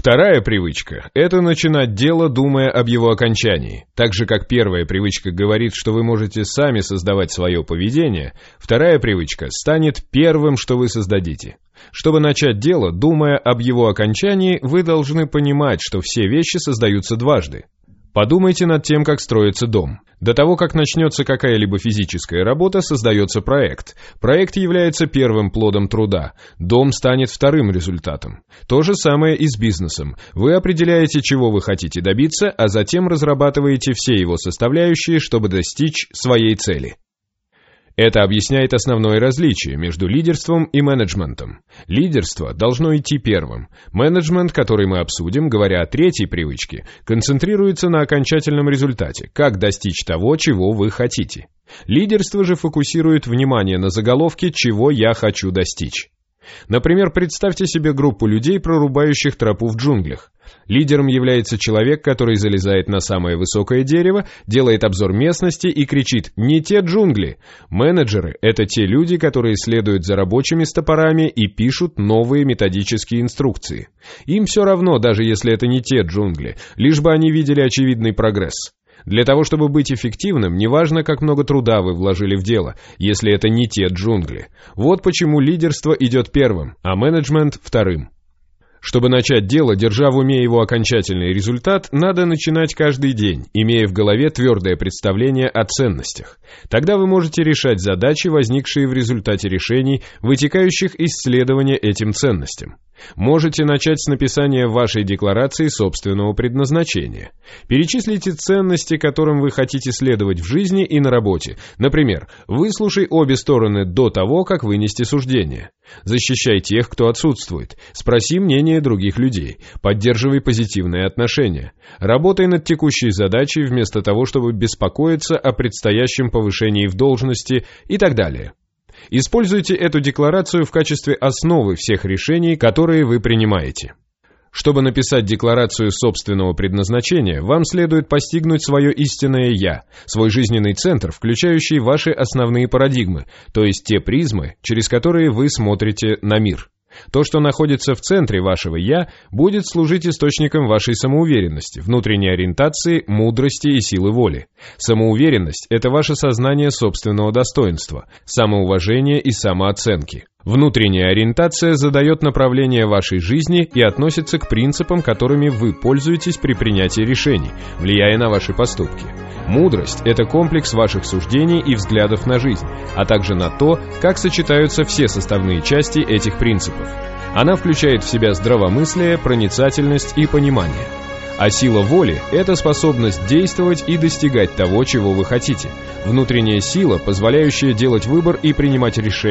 Вторая привычка – это начинать дело, думая об его окончании. Так же, как первая привычка говорит, что вы можете сами создавать свое поведение, вторая привычка станет первым, что вы создадите. Чтобы начать дело, думая об его окончании, вы должны понимать, что все вещи создаются дважды. Подумайте над тем, как строится дом. До того, как начнется какая-либо физическая работа, создается проект. Проект является первым плодом труда. Дом станет вторым результатом. То же самое и с бизнесом. Вы определяете, чего вы хотите добиться, а затем разрабатываете все его составляющие, чтобы достичь своей цели. Это объясняет основное различие между лидерством и менеджментом. Лидерство должно идти первым. Менеджмент, который мы обсудим, говоря о третьей привычке, концентрируется на окончательном результате, как достичь того, чего вы хотите. Лидерство же фокусирует внимание на заголовке «Чего я хочу достичь». Например, представьте себе группу людей, прорубающих тропу в джунглях. Лидером является человек, который залезает на самое высокое дерево, делает обзор местности и кричит «Не те джунгли!». Менеджеры – это те люди, которые следуют за рабочими с топорами и пишут новые методические инструкции. Им все равно, даже если это не те джунгли, лишь бы они видели очевидный прогресс. Для того, чтобы быть эффективным, неважно, как много труда вы вложили в дело, если это не те джунгли. Вот почему лидерство идет первым, а менеджмент – вторым. Чтобы начать дело, держа в уме его окончательный результат, надо начинать каждый день, имея в голове твердое представление о ценностях. Тогда вы можете решать задачи, возникшие в результате решений, вытекающих из следования этим ценностям. Можете начать с написания вашей декларации собственного предназначения. Перечислите ценности, которым вы хотите следовать в жизни и на работе. Например, выслушай обе стороны до того, как вынести суждение. Защищай тех, кто отсутствует. Спроси мнение других людей. Поддерживай позитивные отношения. Работай над текущей задачей вместо того, чтобы беспокоиться о предстоящем повышении в должности и так далее. Используйте эту декларацию в качестве основы всех решений, которые вы принимаете. Чтобы написать декларацию собственного предназначения, вам следует постигнуть свое истинное «я», свой жизненный центр, включающий ваши основные парадигмы, то есть те призмы, через которые вы смотрите на мир. То, что находится в центре вашего «я», будет служить источником вашей самоуверенности, внутренней ориентации, мудрости и силы воли. Самоуверенность – это ваше сознание собственного достоинства, самоуважения и самооценки. Внутренняя ориентация задает направление вашей жизни и относится к принципам, которыми вы пользуетесь при принятии решений, влияя на ваши поступки. Мудрость – это комплекс ваших суждений и взглядов на жизнь, а также на то, как сочетаются все составные части этих принципов. Она включает в себя здравомыслие, проницательность и понимание. А сила воли – это способность действовать и достигать того, чего вы хотите. Внутренняя сила, позволяющая делать выбор и принимать решения.